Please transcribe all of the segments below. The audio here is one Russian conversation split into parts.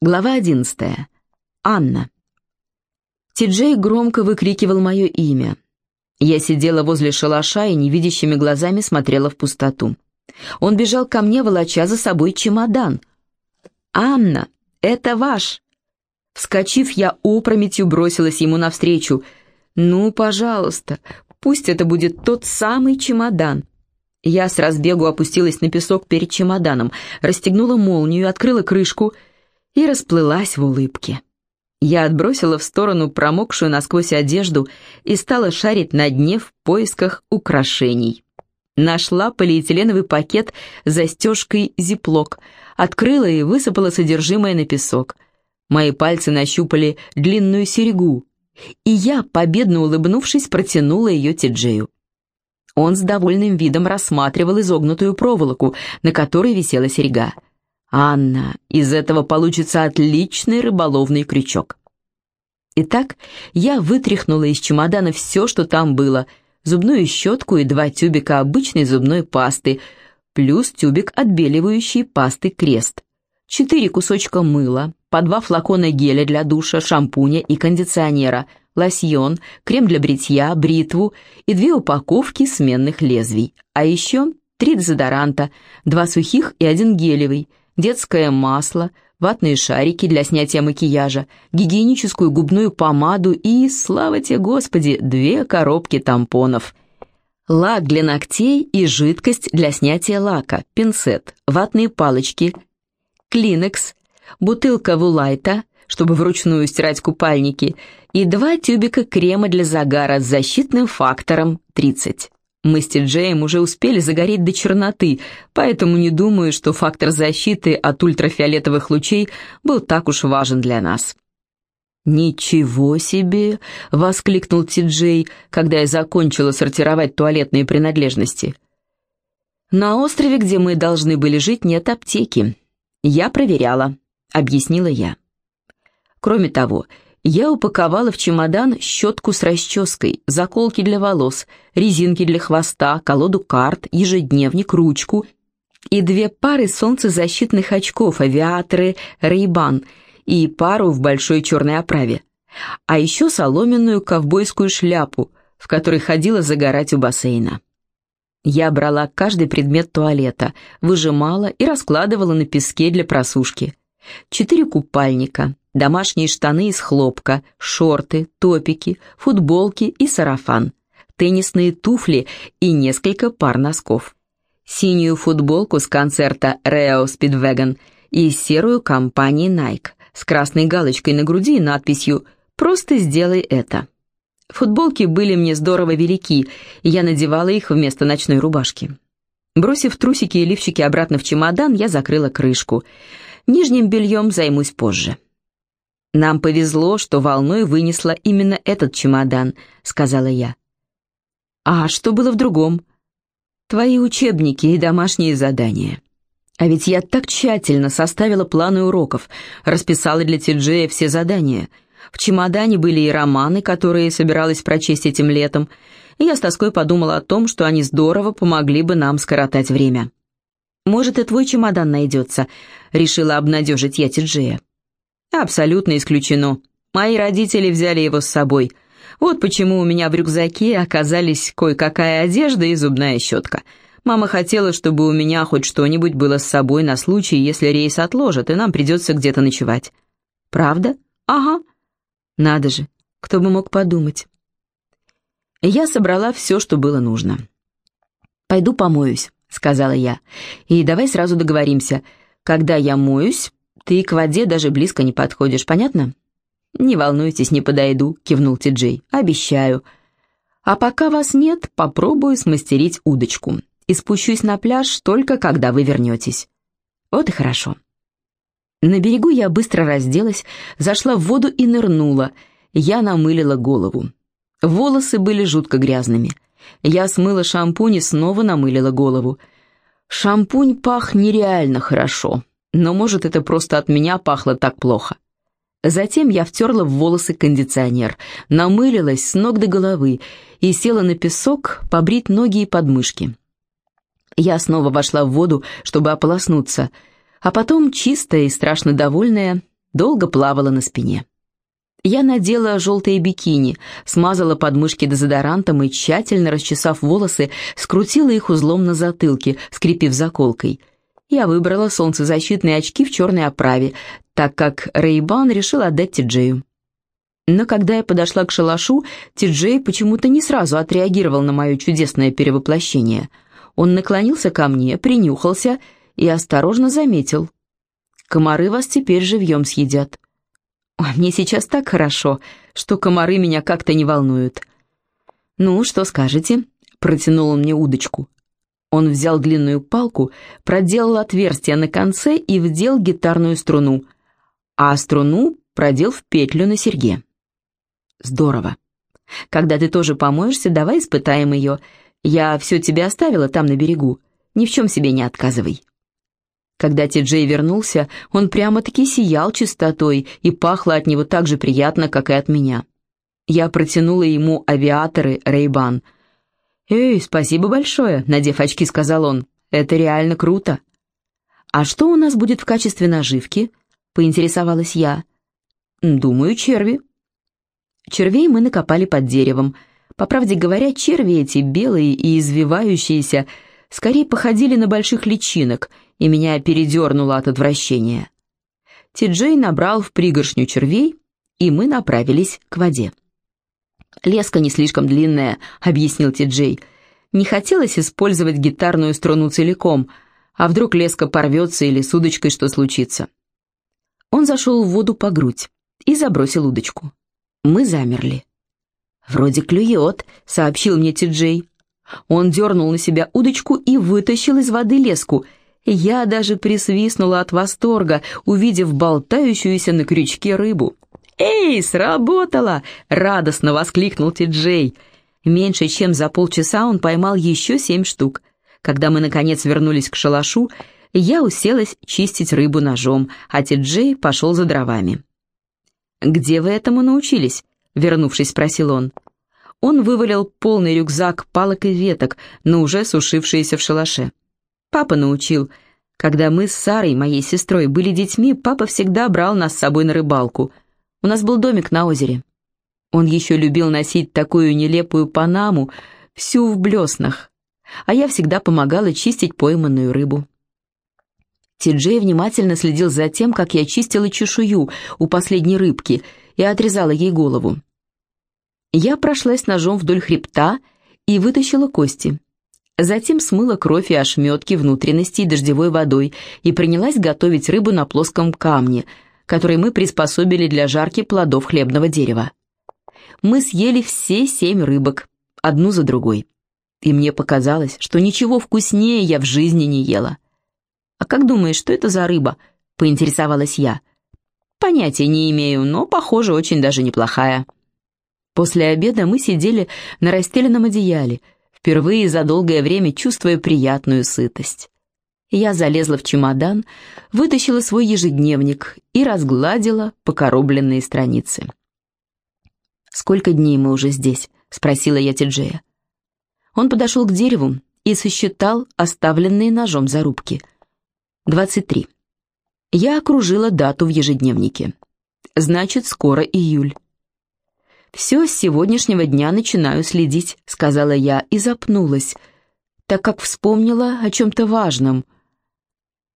Глава 11. Анна. Ти-Джей громко выкрикивал мое имя. Я сидела возле шалаша и невидящими глазами смотрела в пустоту. Он бежал ко мне, волоча за собой чемодан. «Анна, это ваш!» Вскочив, я опрометью бросилась ему навстречу. «Ну, пожалуйста, пусть это будет тот самый чемодан». Я с разбегу опустилась на песок перед чемоданом, расстегнула молнию, открыла крышку — и расплылась в улыбке. Я отбросила в сторону промокшую насквозь одежду и стала шарить на дне в поисках украшений. Нашла полиэтиленовый пакет с застежкой зиплок, открыла и высыпала содержимое на песок. Мои пальцы нащупали длинную серьгу, и я, победно улыбнувшись, протянула ее Тиджею. Он с довольным видом рассматривал изогнутую проволоку, на которой висела серьга — Анна, из этого получится отличный рыболовный крючок. Итак, я вытряхнула из чемодана все, что там было, зубную щетку и два тюбика обычной зубной пасты, плюс тюбик отбеливающей пасты «Крест», четыре кусочка мыла, по два флакона геля для душа, шампуня и кондиционера, лосьон, крем для бритья, бритву и две упаковки сменных лезвий, а еще три дезодоранта, два сухих и один гелевый, детское масло, ватные шарики для снятия макияжа, гигиеническую губную помаду и, слава тебе Господи, две коробки тампонов. Лак для ногтей и жидкость для снятия лака, пинцет, ватные палочки, клинекс, бутылка вулайта, чтобы вручную стирать купальники, и два тюбика крема для загара с защитным фактором 30. Мы с Ти-Джеем уже успели загореть до черноты, поэтому не думаю, что фактор защиты от ультрафиолетовых лучей был так уж важен для нас. «Ничего себе!» — воскликнул Ти-Джей, когда я закончила сортировать туалетные принадлежности. «На острове, где мы должны были жить, нет аптеки. Я проверяла», — объяснила я. Кроме того, я упаковала в чемодан щетку с расческой, заколки для волос, резинки для хвоста, колоду карт, ежедневник, ручку и две пары солнцезащитных очков, авиаторы Рейбан и пару в большой черной оправе. А еще соломенную ковбойскую шляпу, в которой ходила загорать у бассейна. Я брала каждый предмет туалета, выжимала и раскладывала на песке для просушки. Четыре купальника, домашние штаны из хлопка, шорты, топики, футболки и сарафан, теннисные туфли и несколько пар носков. Синюю футболку с концерта Reo Speedwagon и серую компании Nike с красной галочкой на груди и надписью «Просто сделай это». Футболки были мне здорово велики, и я надевала их вместо ночной рубашки. Бросив трусики и лифчики обратно в чемодан, я закрыла крышку. Нижним бельем займусь позже. «Нам повезло, что волной вынесла именно этот чемодан», — сказала я. «А что было в другом?» «Твои учебники и домашние задания». А ведь я так тщательно составила планы уроков, расписала для Тиджея все задания. В чемодане были и романы, которые собиралась прочесть этим летом, и я с тоской подумала о том, что они здорово помогли бы нам скоротать время. «Может, и твой чемодан найдется», — решила обнадежить я Тиджея. Абсолютно исключено. Мои родители взяли его с собой. Вот почему у меня в рюкзаке оказались кое-какая одежда и зубная щетка. Мама хотела, чтобы у меня хоть что-нибудь было с собой на случай, если рейс отложат, и нам придется где-то ночевать. Правда? Ага. Надо же, кто бы мог подумать. Я собрала все, что было нужно. «Пойду помоюсь», — сказала я. «И давай сразу договоримся. Когда я моюсь, ты к воде даже близко не подходишь, понятно?» «Не волнуйтесь, не подойду», — кивнул Ти-Джей. «Обещаю. А пока вас нет, попробую смастерить удочку. И спущусь на пляж только когда вы вернетесь». «Вот и хорошо». На берегу я быстро разделась, зашла в воду и нырнула. Я намылила голову. Волосы были жутко грязными. Я смыла шампунь и снова намылила голову. Шампунь пах нереально хорошо но, может, это просто от меня пахло так плохо. Затем я втерла в волосы кондиционер, намылилась с ног до головы и села на песок побрить ноги и подмышки. Я снова вошла в воду, чтобы ополоснуться, а потом, чистая и страшно довольная, долго плавала на спине. Я надела желтые бикини, смазала подмышки дезодорантом и, тщательно расчесав волосы, скрутила их узлом на затылке, скрепив заколкой. Я выбрала солнцезащитные очки в черной оправе, так как Рейбан решил отдать Тиджею. Но когда я подошла к шалашу, Тиджей почему-то не сразу отреагировал на мое чудесное перевоплощение. Он наклонился ко мне, принюхался и осторожно заметил. «Комары вас теперь живьем съедят». «Мне сейчас так хорошо, что комары меня как-то не волнуют». «Ну, что скажете?» — протянул он мне удочку. Он взял длинную палку, проделал отверстие на конце и вдел гитарную струну, а струну продел в петлю на серьге. Здорово. Когда ты тоже помоешься, давай испытаем ее. Я все тебе оставила там на берегу. Ни в чем себе не отказывай. Когда Ти-Джей вернулся, он прямо-таки сиял чистотой и пахло от него так же приятно, как и от меня. Я протянула ему авиаторы Рейбан. «Эй, спасибо большое», — надев очки, сказал он. «Это реально круто». «А что у нас будет в качестве наживки?» — поинтересовалась я. «Думаю, черви», Червей мы накопали под деревом. По правде говоря, черви эти, белые и извивающиеся, скорее походили на больших личинок, и меня передернуло от отвращения. Ти-Джей набрал в пригоршню червей, и мы направились к воде. «Леска не слишком длинная», — объяснил Ти-Джей. «Не хотелось использовать гитарную струну целиком, а вдруг леска порвется или с удочкой что случится». Он зашел в воду по грудь и забросил удочку. Мы замерли. «Вроде клюет», — сообщил мне Ти-Джей. Он дернул на себя удочку и вытащил из воды леску. Я даже присвистнула от восторга, увидев болтающуюся на крючке рыбу. «Эй, сработало!» — радостно воскликнул Ти-Джей. Меньше чем за полчаса он поймал еще семь штук. Когда мы, наконец, вернулись к шалашу, я уселась чистить рыбу ножом, а Ти-Джей пошел за дровами. «Где вы этому научились?» — вернувшись, спросил он. Он вывалил полный рюкзак палок и веток, но уже сушившиеся в шалаше. «Папа научил. Когда мы с Сарой, моей сестрой, были детьми, папа всегда брал нас с собой на рыбалку. У нас был домик на озере. Он еще любил носить такую нелепую панаму, всю в блеснах, а я всегда помогала чистить пойманную рыбу. Ти-Джей внимательно следил за тем, как я чистила чешую у последней рыбки и отрезала ей голову. Я прошлась ножом вдоль хребта и вытащила кости. Затем смыла кровь и ошметки внутренностей дождевой водой и принялась готовить рыбу на плоском камне, который мы приспособили для жарки плодов хлебного дерева. Мы съели все семь рыбок, одну за другой. И мне показалось, что ничего вкуснее я в жизни не ела. «А как думаешь, что это за рыба?» — поинтересовалась я. «Понятия не имею, но, похоже, очень даже неплохая». После обеда мы сидели на расстеленном одеяле, впервые за долгое время чувствуя приятную сытость. Я залезла в чемодан, вытащила свой ежедневник и разгладила покоробленные страницы. «Сколько дней мы уже здесь?» — спросила я Тиджея. Он подошел к дереву и сосчитал оставленные ножом зарубки — 23. Я окружила дату в ежедневнике. Значит, скоро июль. «Все с сегодняшнего дня начинаю следить», — сказала я и запнулась, так как вспомнила о чем-то важном.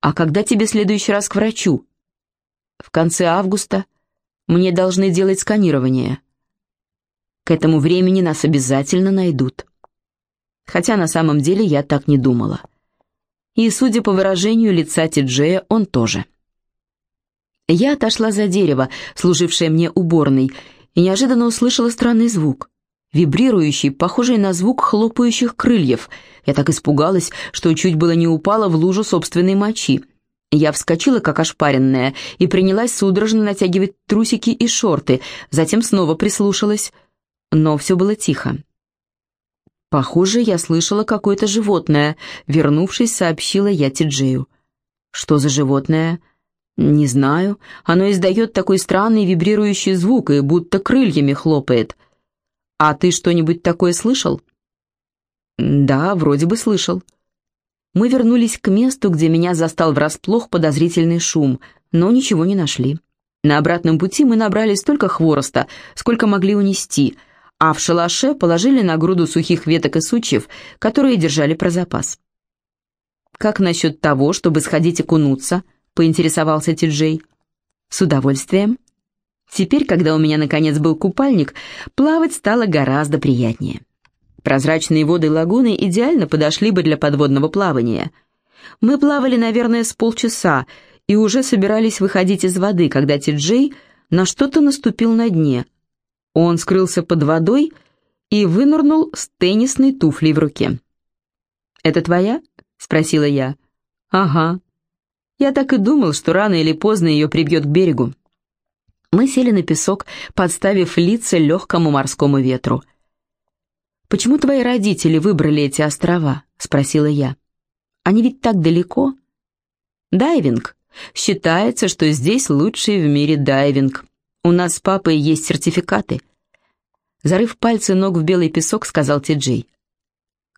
«А когда тебе следующий раз к врачу?» «В конце августа. Мне должны делать сканирование. К этому времени нас обязательно найдут». Хотя на самом деле я так не думала и, судя по выражению лица Тиджея, он тоже. Я отошла за дерево, служившее мне уборной, и неожиданно услышала странный звук. Вибрирующий, похожий на звук хлопающих крыльев. Я так испугалась, что чуть было не упала в лужу собственной мочи. Я вскочила, как ошпаренная, и принялась судорожно натягивать трусики и шорты, затем снова прислушалась. Но все было тихо. «Похоже, я слышала какое-то животное», — вернувшись, сообщила я Тиджею. «Что за животное?» «Не знаю. Оно издает такой странный вибрирующий звук и будто крыльями хлопает. А ты что-нибудь такое слышал?» «Да, вроде бы слышал». Мы вернулись к месту, где меня застал врасплох подозрительный шум, но ничего не нашли. На обратном пути мы набрали столько хвороста, сколько могли унести, а в шалаше положили на груду сухих веток и сучьев, которые держали про запас. «Как насчет того, чтобы сходить окунуться?» — поинтересовался Ти-Джей. «С удовольствием». Теперь, когда у меня наконец был купальник, плавать стало гораздо приятнее. Прозрачные воды лагуны идеально подошли бы для подводного плавания. Мы плавали, наверное, с полчаса и уже собирались выходить из воды, когда Ти-Джей на что-то наступил на дне. Он скрылся под водой и вынырнул с теннисной туфлей в руке. «Это твоя?» — спросила я. «Ага. Я так и думал, что рано или поздно ее прибьет к берегу». Мы сели на песок, подставив лица легкому морскому ветру. «Почему твои родители выбрали эти острова?» — спросила я. «Они ведь так далеко?» «Дайвинг. Считается, что здесь лучший в мире дайвинг. У нас с папой есть сертификаты». Зарыв пальцы ног в белый песок, сказал Ти-Джей.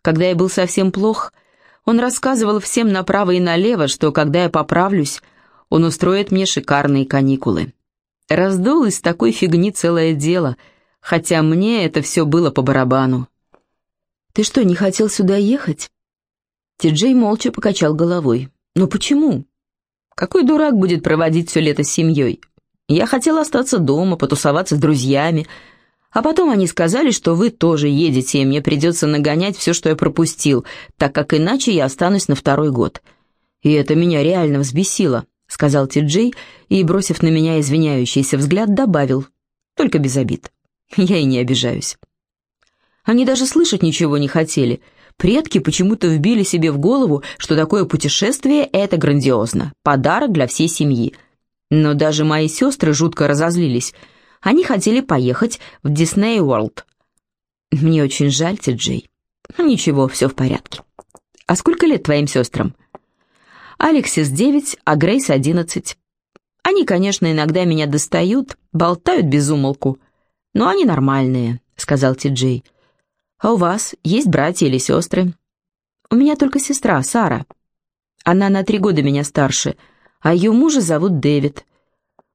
«Когда я был совсем плох, он рассказывал всем направо и налево, что, когда я поправлюсь, он устроит мне шикарные каникулы». Раздул из такой фигни целое дело, хотя мне это все было по барабану. «Ты что, не хотел сюда ехать?» Ти-Джей молча покачал головой. «Но почему?» «Какой дурак будет проводить все лето с семьей? Я хотел остаться дома, потусоваться с друзьями, а потом они сказали, что вы тоже едете, и мне придется нагонять все, что я пропустил, так как иначе я останусь на второй год. И это меня реально взбесило сказал Ти-Джей и, бросив на меня извиняющийся взгляд, добавил, только без обид. Я и не обижаюсь. Они даже слышать ничего не хотели. Предки почему-то вбили себе в голову, что такое путешествие — это грандиозно, подарок для всей семьи. Но даже мои сестры жутко разозлились. Они хотели поехать в Дисней Уорлд. Мне очень жаль, Ти-Джей. Ничего, все в порядке. А сколько лет твоим сестрам? Алексис 9, а Грейс 11. Они, конечно, иногда меня достают, болтают без умолку, но они нормальные, сказал Ти-Джей. А у вас есть братья или сестры? У меня только сестра, Сара. Она на три года меня старше, а ее мужа зовут Дэвид.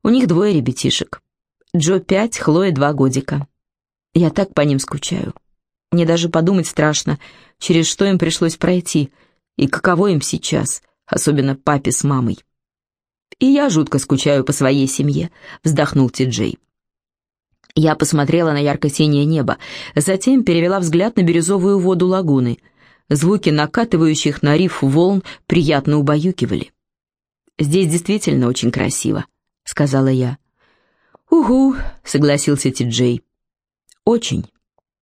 У них двое ребятишек. Джо пять, Хлоя два годика. Я так по ним скучаю. Мне даже подумать страшно, через что им пришлось пройти, и каково им сейчас — особенно папе с мамой. «И я жутко скучаю по своей семье», — вздохнул Ти-Джей. Я посмотрела на ярко-синее небо, затем перевела взгляд на бирюзовую воду лагуны. Звуки накатывающих на риф волн приятно убаюкивали. «Здесь действительно очень красиво», — сказала я. «Угу», — согласился Ти-Джей. «Очень».